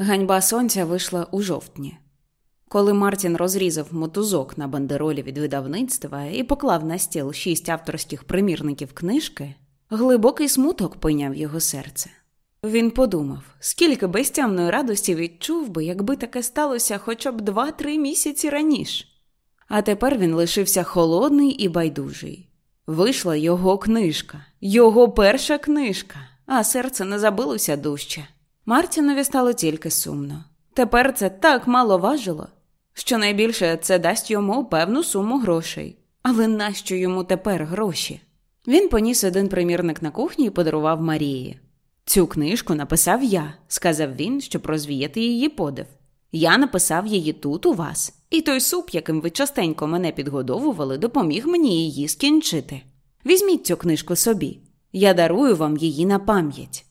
Ганьба сонця вийшла у жовтні. Коли Мартін розрізав мотузок на бандеролі від видавництва і поклав на стіл шість авторських примірників книжки, глибокий смуток пойняв його серце. Він подумав, скільки безтямної радості відчув би, якби таке сталося хоча б два-три місяці раніше. А тепер він лишився холодний і байдужий. Вийшла його книжка, його перша книжка, а серце не забилося дужче. Мартінові стало тільки сумно. Тепер це так мало важило, що найбільше це дасть йому певну суму грошей. Але нащо йому тепер гроші? Він поніс один примірник на кухні і подарував Марії. Цю книжку написав я, сказав він, щоб розвіяти її подив. Я написав її тут у вас, і той суп, яким ви частенько мене підгодовували, допоміг мені її скінчити. Візьміть цю книжку собі, я дарую вам її на пам'ять.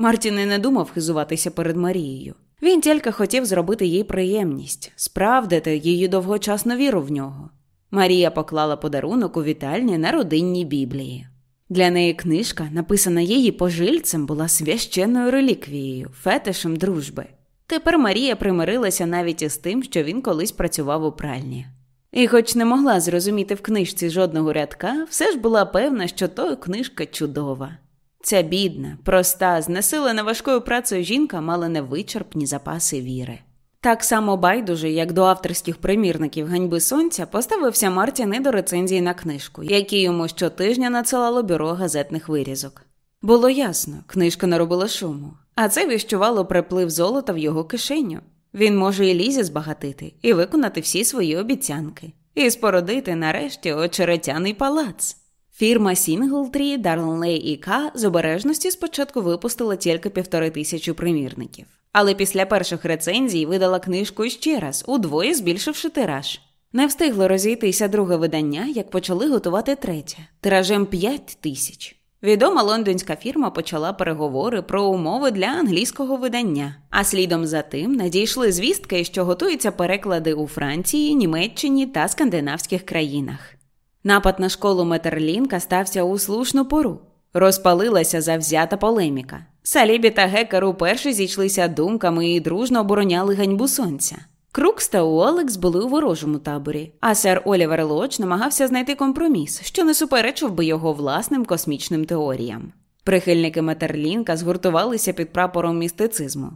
Мартін і не думав хизуватися перед Марією. Він тільки хотів зробити їй приємність, справдити її довгочасну віру в нього. Марія поклала подарунок у вітальні на родинній біблії. Для неї книжка, написана її пожильцем, була священною реліквією, фетишем дружби. Тепер Марія примирилася навіть із тим, що він колись працював у пральні. І, хоч не могла зрозуміти в книжці жодного рядка, все ж була певна, що то книжка чудова. Ця бідна, проста, знесилена важкою працею жінка мала невичерпні запаси віри. Так само байдуже, як до авторських примірників ганьби сонця, поставився Мартін і до рецензії на книжку, які йому щотижня надсилало бюро газетних вирізок. Було ясно, книжка наробила шуму, а це віщувало приплив золота в його кишеню. Він може і лізі збагатити, і виконати всі свої обіцянки, і спородити нарешті очеретяний палац. Фірма Сінглтрі, Дарнлей і К з обережності спочатку випустила тільки півтори тисячі примірників, але після перших рецензій видала книжку ще раз, удвоє збільшивши тираж. Не встигло розійтися друге видання, як почали готувати третє тиражем 5 тисяч. Відома лондонська фірма почала переговори про умови для англійського видання, а слідом за тим надійшли звістки, що готуються переклади у Франції, Німеччині та скандинавських країнах. Напад на школу Метерлінка стався у слушну пору. Розпалилася завзята полеміка. Салібі та Гекер уперше зійшлися думками і дружно обороняли ганьбу сонця. Крукс та Уолекс були у ворожому таборі, а сер Олівер Лоч намагався знайти компроміс, що не суперечив би його власним космічним теоріям. Прихильники Метерлінка згуртувалися під прапором містицизму.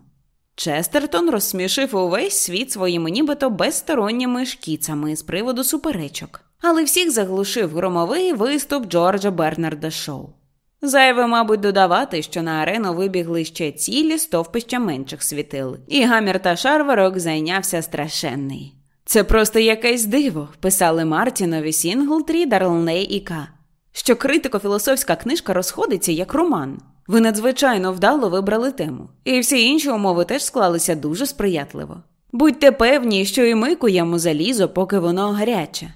Честертон розсмішив увесь світ своїми нібито безсторонніми шкіцами з приводу суперечок, але всіх заглушив громовий виступ Джорджа Бернарда Шоу. Зайве, мабуть, додавати, що на арену вибігли ще цілі стовпища менших світил, і гамір та шарварок зайнявся страшенний. Це просто якесь диво, писали Мартінові Сінглтрі, Дарлней і К. Що критико-філософська книжка розходиться як роман. Ви надзвичайно вдало вибрали тему, і всі інші умови теж склалися дуже сприятливо. Будьте певні, що і ми куємо залізо, поки воно гаряче.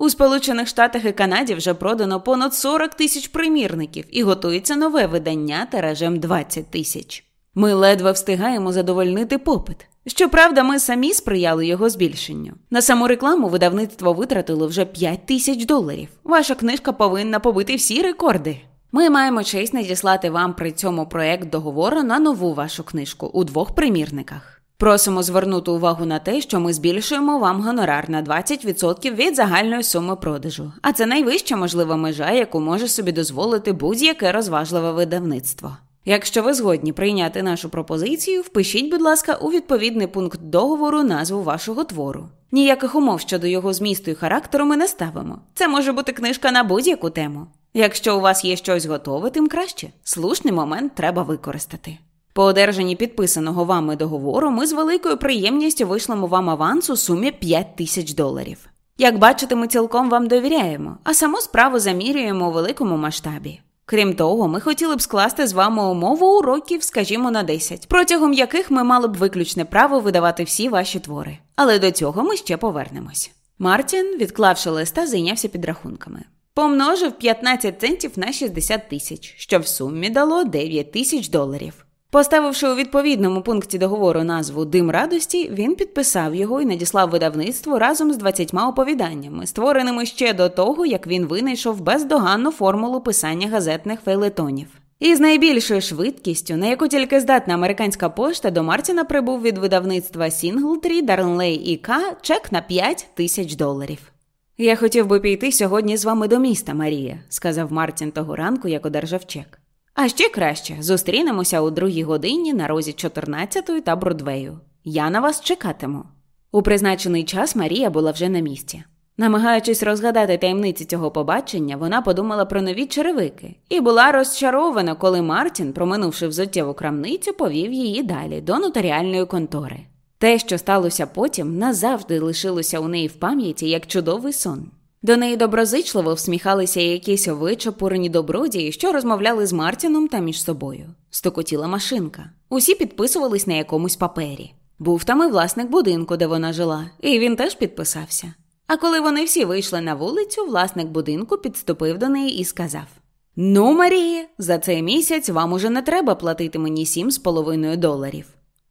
У Сполучених Штатах і Канаді вже продано понад 40 тисяч примірників і готується нове видання тиражем 20 тисяч. Ми ледве встигаємо задовольнити попит. Щоправда, ми самі сприяли його збільшенню. На саму рекламу видавництво витратило вже 5 тисяч доларів. Ваша книжка повинна побити всі рекорди. Ми маємо честь надіслати вам при цьому проект договору на нову вашу книжку у двох примірниках. Просимо звернути увагу на те, що ми збільшуємо вам гонорар на 20% від загальної суми продажу, а це найвища можлива межа, яку може собі дозволити будь-яке розважливе видавництво. Якщо ви згодні прийняти нашу пропозицію, впишіть, будь ласка, у відповідний пункт договору назву вашого твору. Ніяких умов щодо його змісту і характеру ми не ставимо. Це може бути книжка на будь-яку тему. Якщо у вас є щось готове, тим краще. Слушний момент треба використати. По одержанні підписаного вами договору ми з великою приємністю вийшлемо вам аванс у сумі 5 тисяч доларів. Як бачите, ми цілком вам довіряємо, а саму справу замірюємо у великому масштабі. Крім того, ми хотіли б скласти з вами умову уроків, скажімо, на 10, протягом яких ми мали б виключне право видавати всі ваші твори. Але до цього ми ще повернемось. Мартін, відклавши листа, зайнявся підрахунками. Помножив 15 центів на 60 тисяч, що в сумі дало 9 тисяч доларів. Поставивши у відповідному пункті договору назву Дим радості, він підписав його і надіслав видавництву разом з 20 оповіданнями, створеними ще до того, як він винайшов бездоганну формулу писання газетних фейлетонів. І з найбільшою швидкістю, на яку тільки здатна американська пошта, до Мартіна прибув від видавництва Сінглтрі, Дарнлей і К чек на 5 тисяч доларів. Я хотів би піти сьогодні з вами до міста, Марія, сказав Мартін того ранку, як одержав чек. А ще краще зустрінемося у другій годині на розі 14 та Бродвею. Я на вас чекатиму. У призначений час Марія була вже на місці. Намагаючись розгадати таємниці цього побачення, вона подумала про нові черевики і була розчарована, коли Мартін, проминувши взуттєву крамницю, повів її далі до нотаріальної контори. Те, що сталося потім, назавжди лишилося у неї в пам'яті як чудовий сон. До неї доброзичливо всміхалися якісь овичопурені добродії, що розмовляли з Мартіном та між собою. Стокотіла машинка. Усі підписувались на якомусь папері. Був там і власник будинку, де вона жила, і він теж підписався. А коли вони всі вийшли на вулицю, власник будинку підступив до неї і сказав: Ну, Марія, за цей місяць вам уже не треба платити мені сім з половиною доларів.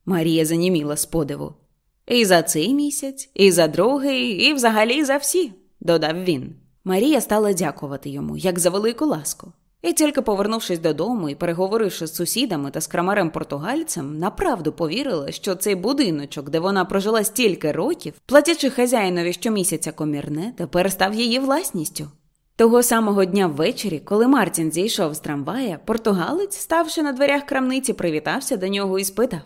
Марія заніміла з подиву. І за цей місяць, і за другий, і взагалі за всі додав він. Марія стала дякувати йому, як за велику ласку. І тільки повернувшись додому і переговоривши з сусідами та з крамарем португальцем, направду повірила, що цей будиночок, де вона прожила стільки років, платячи хазяїнові щомісяця комірне, тепер став її власністю. Того самого дня ввечері, коли Мартін зійшов з трамвая, португалець, ставши на дверях крамниці, привітався до нього і спитав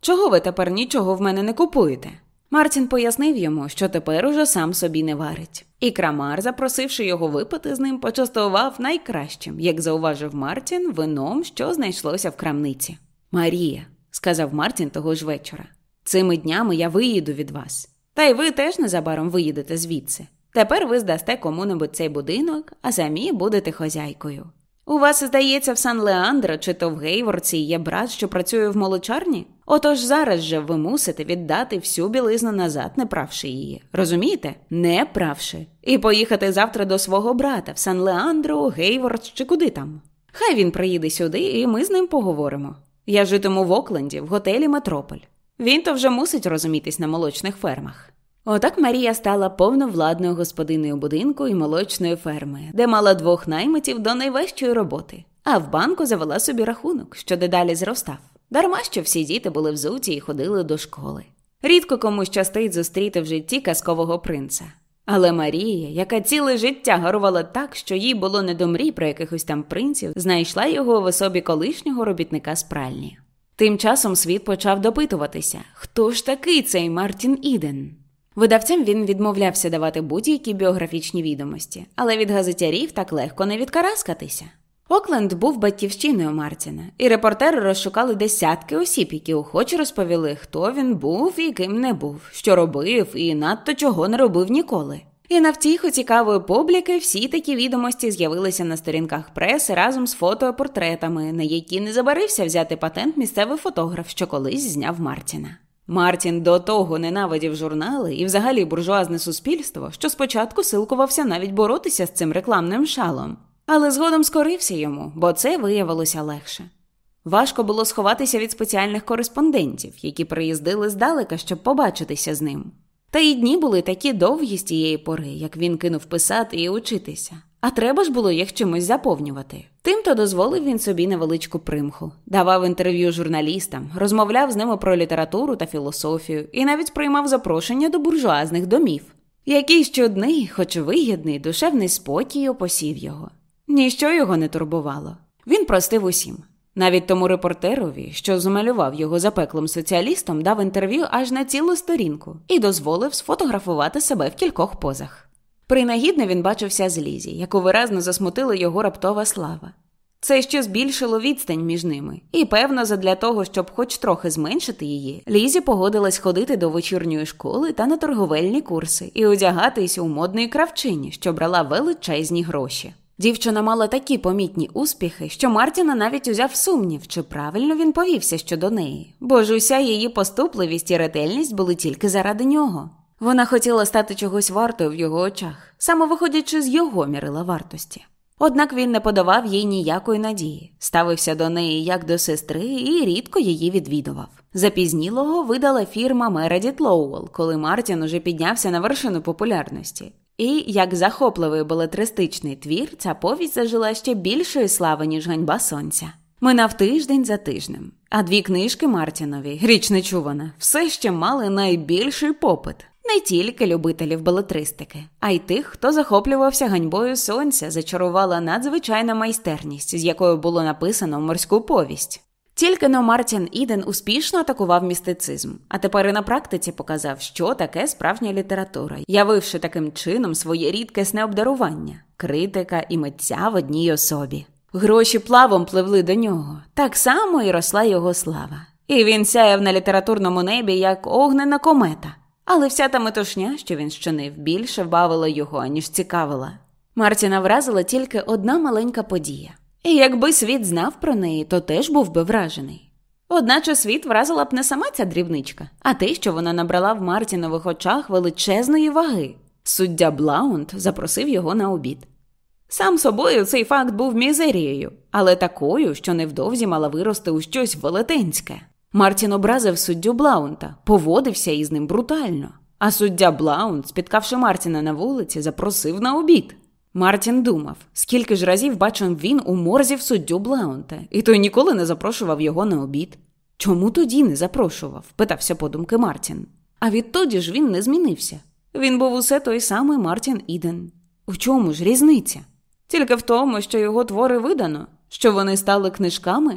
Чого ви тепер нічого в мене не купуєте? Мартін пояснив йому, що тепер уже сам собі не варить. І крамар, запросивши його випити з ним, почастував найкращим, як зауважив Мартін, вином, що знайшлося в крамниці. Марія, сказав Мартін того ж вечора, цими днями я виїду від вас. Та й ви теж незабаром виїдете звідси. Тепер ви здасте кому-небудь цей будинок, а самі будете хозяйкою. У вас, здається, в Сан Леандро чи то в Гейворці є брат, що працює в молочарні? Отож зараз же ви мусите віддати всю білизну назад, не правши її. Розумієте? Не правши. І поїхати завтра до свого брата в Сан Леандро, Гейворд чи куди там. Хай він приїде сюди, і ми з ним поговоримо. Я житиму в Окленді, в готелі Метрополь. Він то вже мусить розумітись на молочних фермах. Отак Марія стала повновладною господиною будинку і молочної ферми, де мала двох наймитів до найвищої роботи, а в банку завела собі рахунок, що дедалі зростав. Дарма що всі діти були взуті і ходили до школи. Рідко комусь щастить зустріти в житті казкового принца. Але Марія, яка ціле життя горувала так, що їй було не до мрій про якихось там принців, знайшла його в особі колишнього робітника з пральні. Тим часом світ почав допитуватися, хто ж такий цей Мартін Іден. Видавцям він відмовлявся давати будь-які біографічні відомості, але від газетярів так легко не відкараскатися. Окленд був батьківщиною Мартіна, і репортери розшукали десятки осіб, які охоче розповіли, хто він був і ким не був, що робив і надто чого не робив ніколи. І на втіху цікавої публіки всі такі відомості з'явилися на сторінках преси разом з фотопортретами, на які не забарився взяти патент місцевий фотограф, що колись зняв Мартіна. Мартін до того ненавидів журнали і взагалі буржуазне суспільство, що спочатку силкувався навіть боротися з цим рекламним шалом, але згодом скорився йому, бо це виявилося легше. Важко було сховатися від спеціальних кореспондентів, які приїздили здалека, щоб побачитися з ним. Та й дні були такі довгі з тієї пори, як він кинув писати і учитися, а треба ж було їх чимось заповнювати. Тимто дозволив він собі невеличку примху, давав інтерв'ю журналістам, розмовляв з ними про літературу та філософію і навіть приймав запрошення до буржуазних домів. Який щодний, хоч вигідний, душевний спокій опосів його. Ніщо його не турбувало. Він простив усім. Навіть тому репортерові, що змалював його запеклим соціалістом, дав інтерв'ю аж на цілу сторінку і дозволив сфотографувати себе в кількох позах. Принагідно він бачився з Лізі, яку виразно засмутила його раптова слава. Це ще збільшило відстань між ними, і, певно, задля того, щоб хоч трохи зменшити її, Лізі погодилась ходити до вечірньої школи та на торговельні курси і одягатись у модної кравчині, що брала величезні гроші. Дівчина мала такі помітні успіхи, що Мартіна навіть узяв сумнів, чи правильно він повівся щодо неї, бо ж уся її поступливість і ретельність були тільки заради нього. Вона хотіла стати чогось вартою в його очах, саме виходячи з його мірила вартості. Однак він не подавав їй ніякої надії, ставився до неї як до сестри і рідко її відвідував. Запізнілого видала фірма Meredith Lowell, коли Мартін уже піднявся на вершину популярності. І як захопливий балетристичний твір, ця повість зажила ще більшої слави, ніж ганьба сонця. Минав тиждень за тижнем, а дві книжки Мартінові, річ нечувана, все ще мали найбільший попит тільки любителів балетристики, а й тих, хто захоплювався ганьбою сонця, зачарувала надзвичайна майстерність, з якою було написано морську повість. Тільки но Мартін Іден успішно атакував містицизм, а тепер і на практиці показав, що таке справжня література, явивши таким чином своє рідкісне обдарування, критика і митця в одній особі. Гроші плавом пливли до нього, так само і росла його слава. І він сяяв на літературному небі як огнена комета. Але вся та метушня, що він щинив, більше бавила його, ніж цікавила. Мартіна вразила тільки одна маленька подія. І якби світ знав про неї, то теж був би вражений. Одначе світ вразила б не сама ця дрібничка, а те, що вона набрала в Мартінових очах величезної ваги. Суддя Блаунд запросив його на обід. Сам собою цей факт був мізерією, але такою, що невдовзі мала вирости у щось велетенське. Мартін образив суддю Блаунта, поводився із ним брутально. А суддя Блаунт, спіткавши Мартіна на вулиці, запросив на обід. Мартін думав, скільки ж разів бачив він у Морзів суддю Блаунта, і той ніколи не запрошував його на обід. Чому тоді не запрошував? питався подумки Мартін. А відтоді ж він не змінився. Він був усе той самий Мартін Іден. У чому ж різниця? Тільки в тому, що його твори видано, що вони стали книжками.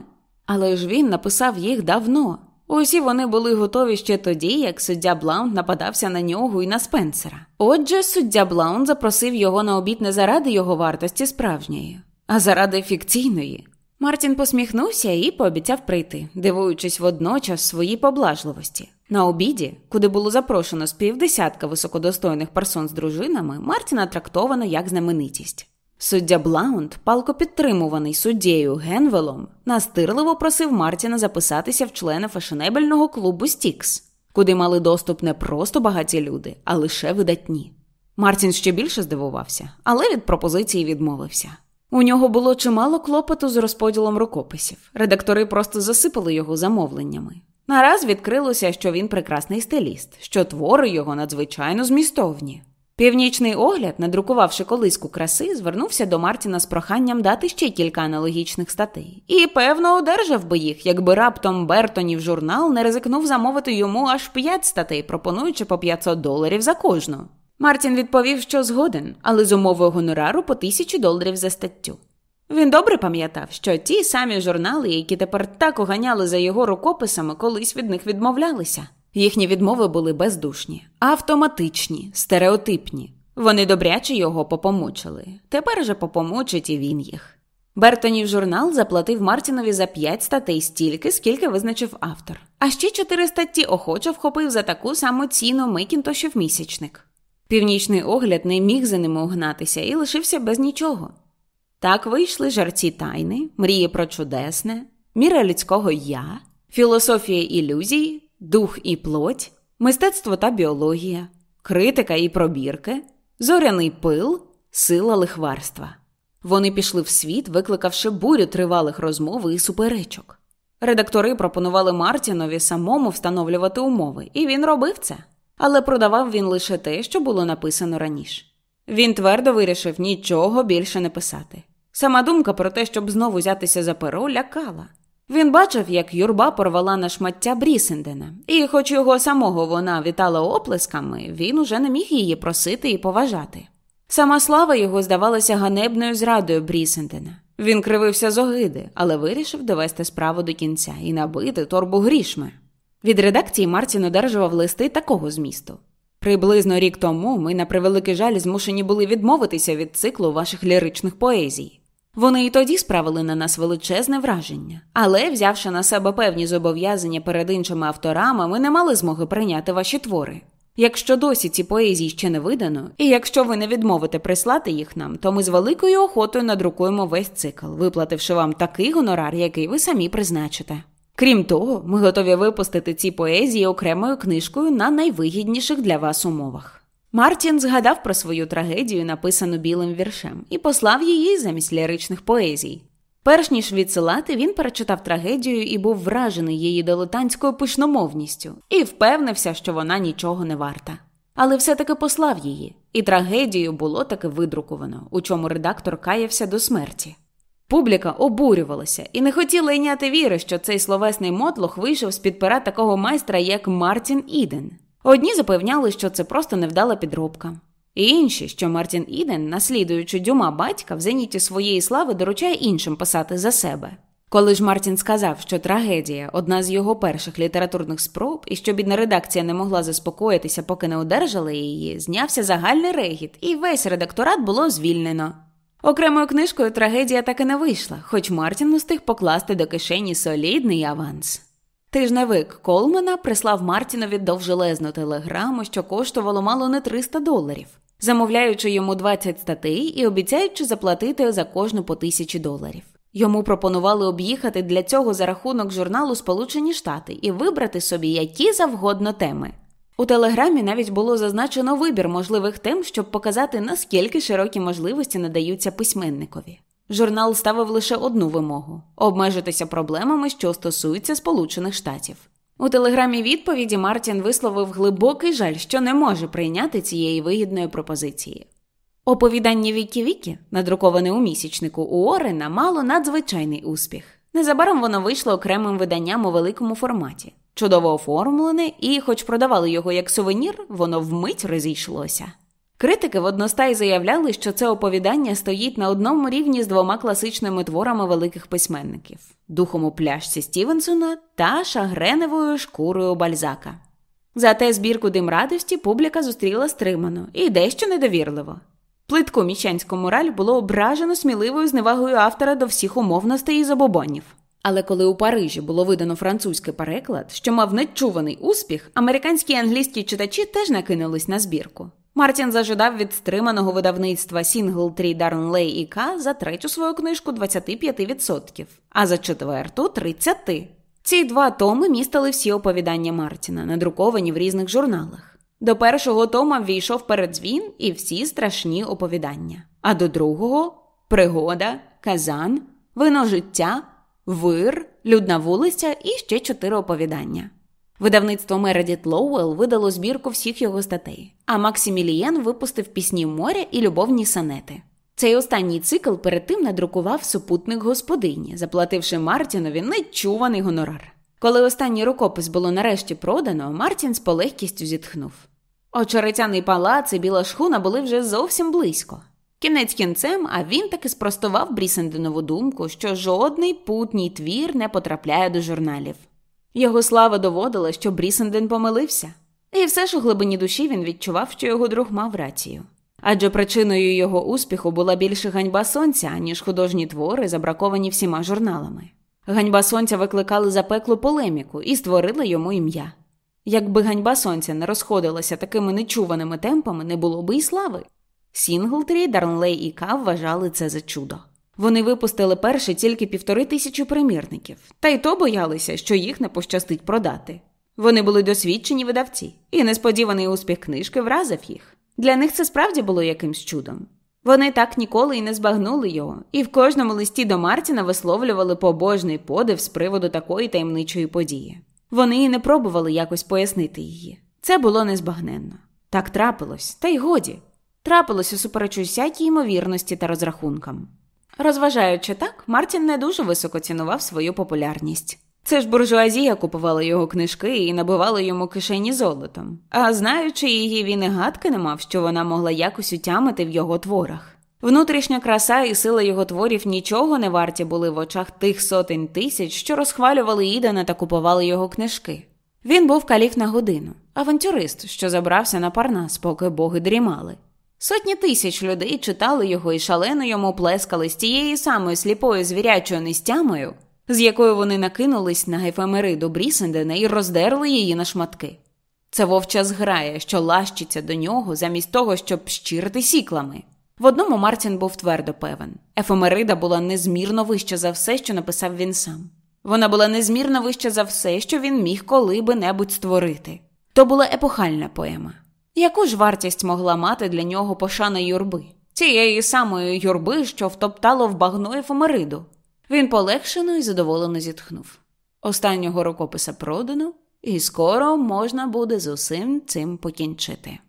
Але ж він написав їх давно. Усі вони були готові ще тоді, як суддя Блаунд нападався на нього і на Спенсера. Отже, суддя Блаунд запросив його на обід не заради його вартості справжньої, а заради фікційної. Мартін посміхнувся і пообіцяв прийти, дивуючись водночас своїй поблажливості. На обіді, куди було запрошено з півдесятка високодостойних персон з дружинами, Мартіна трактовано як знаменитість. Суддя Блаунд, палко підтримуваний суддєю Генвелом, настирливо просив Мартіна записатися в члени фешенебельного клубу Стікс, куди мали доступ не просто багаті люди, а лише видатні. Мартін ще більше здивувався, але від пропозиції відмовився. У нього було чимало клопоту з розподілом рукописів. Редактори просто засипали його замовленнями. Нараз відкрилося, що він прекрасний стиліст, що твори його надзвичайно змістовні. Північний огляд, надрукувавши колиску краси, звернувся до Мартіна з проханням дати ще кілька аналогічних статей. І, певно, одержав би їх, якби раптом Бертонів журнал не ризикнув замовити йому аж п'ять статей, пропонуючи по 500 доларів за кожну. Мартін відповів, що згоден, але з умовою гонорару по тисячі доларів за статтю. Він добре пам'ятав, що ті самі журнали, які тепер так оганяли за його рукописами, колись від них відмовлялися. Їхні відмови були бездушні, автоматичні, стереотипні. Вони добряче його попомучили. Тепер же попомучить і він їх. Бертонів журнал заплатив Мартінові за п'ять статей стільки, скільки визначив автор. А ще чотири статті охоче вхопив за таку саму ціну Микінтошів місячник. Північний огляд не міг за ними угнатися і лишився без нічого. Так вийшли жарці тайни, мрії про чудесне, міра людського я, філософія ілюзій дух і плоть, мистецтво та біологія, критика і пробірки, зоряний пил, сила лихварства. Вони пішли в світ, викликавши бурю тривалих розмов і суперечок. Редактори пропонували Мартінові самому встановлювати умови, і він робив це. Але продавав він лише те, що було написано раніше. Він твердо вирішив нічого більше не писати. Сама думка про те, щоб знову взятися за перо, лякала. Він бачив, як юрба порвала на шмаття Брісендена, і, хоч його самого вона вітала оплесками, він уже не міг її просити і поважати. Сама слава його здавалася ганебною зрадою Брісендена. Він кривився з огиди, але вирішив довести справу до кінця і набити торбу грішми. Від редакції Мартін одержував листи такого змісту. Приблизно рік тому ми, на превеликий жаль, змушені були відмовитися від циклу ваших ліричних поезій. Вони і тоді справили на нас величезне враження, але, взявши на себе певні зобов'язання перед іншими авторами, ми не мали змоги прийняти ваші твори. Якщо досі ці поезії ще не видано, і якщо ви не відмовите прислати їх нам, то ми з великою охотою надрукуємо весь цикл, виплативши вам такий гонорар, який ви самі призначите. Крім того, ми готові випустити ці поезії окремою книжкою на найвигідніших для вас умовах. Мартін згадав про свою трагедію, написану білим віршем, і послав її замість ліричних поезій. Перш ніж відсилати, він перечитав трагедію і був вражений її дилетантською пишномовністю і впевнився, що вона нічого не варта. Але все-таки послав її, і трагедію було таки видруковано, у чому редактор каявся до смерті. Публіка обурювалася і не хотіла йняти віри, що цей словесний мотлох вийшов з під пера такого майстра, як Мартін Іден. Одні запевняли, що це просто невдала підробка. І інші, що Мартін Іден, наслідуючи дюма батька, в зеніті своєї слави доручає іншим писати за себе. Коли ж Мартін сказав, що трагедія одна з його перших літературних спроб, і що бідна редакція не могла заспокоїтися, поки не одержали її, знявся загальний регіт, і весь редакторат було звільнено. Окремою книжкою трагедія так і не вийшла, хоч Мартін устиг покласти до кишені солідний аванс. Тижневик Колмена прислав Мартінові довжелезну телеграму, що коштувало мало не 300 доларів, замовляючи йому 20 статей і обіцяючи заплатити за кожну по тисячі доларів. Йому пропонували об'їхати для цього за рахунок журналу Сполучені Штати і вибрати собі які завгодно теми. У телеграмі навіть було зазначено вибір можливих тем, щоб показати, наскільки широкі можливості надаються письменникові. Журнал ставив лише одну вимогу обмежитися проблемами, що стосуються Сполучених Штатів. У телеграмі відповіді Мартін висловив глибокий жаль, що не може прийняти цієї вигідної пропозиції. Оповідання Вікі Вікі, надруковане у місячнику Уоррена, мало надзвичайний успіх. Незабаром воно вийшло окремим виданням у великому форматі, чудово оформлене, і, хоч продавали його як сувенір, воно вмить розійшлося. Критики водностай заявляли, що це оповідання стоїть на одному рівні з двома класичними творами великих письменників духом у пляшці Стівенсона та шагреневою шкурою Бальзака. Зате збірку дим радості публіка зустріла стримано і дещо недовірливо. Плитку міщанську мораль було ображено сміливою зневагою автора до всіх умовностей і забобонів. Але коли у Парижі було видано французький переклад, що мав нечуваний успіх, американські і англійські читачі теж накинулись на збірку. Мартін зажидав від стриманого видавництва Сінглтрі Дарнлей і К за третю свою книжку 25%, а за четверту 30%. Ці два томи містили всі оповідання Мартіна, надруковані в різних журналах. До першого тома ввійшов передзвін і всі страшні оповідання, а до другого пригода, казан, вино життя, вир, людна вулиця і ще чотири оповідання. Видавництво Мередіт Лоуел видало збірку всіх його статей, а Максимілієн випустив пісні моря і любовні санети. Цей останній цикл перед тим надрукував супутник господині, заплативши Мартінові нечуваний гонорар. Коли останній рукопис було нарешті продано, Мартін з полегкістю зітхнув. Очеретяний палац і біла шхуна були вже зовсім близько. Кінець кінцем, а він таки спростував Брісенденову думку, що жодний путній твір не потрапляє до журналів. Його слава доводила, що Брісенден помилився, і все ж у глибині душі він відчував, що його друг мав рацію. Адже причиною його успіху була більше ганьба сонця, ніж художні твори, забраковані всіма журналами. Ганьба сонця викликали запеклу полеміку і створили йому ім'я. Якби ганьба сонця не розходилася такими нечуваними темпами, не було би й слави. Сінглтрі, Дарнлей і Кав вважали це за чудо. Вони випустили перші тільки півтори тисячі примірників, та й то боялися, що їх не пощастить продати. Вони були досвідчені видавці, і несподіваний успіх книжки вразив їх. Для них це справді було якимсь чудом. Вони так ніколи і не збагнули його, і в кожному листі до Мартіна висловлювали побожний подив з приводу такої таємничої події. Вони і не пробували якось пояснити її. Це було незбагненно. Так трапилось, та й годі. Трапилось усупереч усякій ймовірності та розрахункам. Розважаючи так, Мартін не дуже високо цінував свою популярність. Це ж буржуазія купувала його книжки і набивала йому кишені золотом. А знаючи її, він і гадки не мав, що вона могла якось утямити в його творах. Внутрішня краса і сила його творів нічого не варті були в очах тих сотень тисяч, що розхвалювали Ідана та купували його книжки. Він був каліф на годину, авантюрист, що забрався на парнас, поки боги дрімали. Сотні тисяч людей читали його і шалено йому плескали з тією самою сліпою звірячою нестямою, з якою вони накинулись на ефемериду Брісендена і роздерли її на шматки. Це вовча зграє, що лащиться до нього, замість того, щоб щирити сіклами. В одному Мартін був твердо певен. Ефемерида була незмірно вища за все, що написав він сам. Вона була незмірно вища за все, що він міг коли-би-небудь створити. То була епохальна поема. Яку ж вартість могла мати для нього пошана юрби? Цієї самої юрби, що втоптало в багно ефемериду. Він полегшено і задоволено зітхнув. Останнього рукописа продано, і скоро можна буде з усім цим покінчити.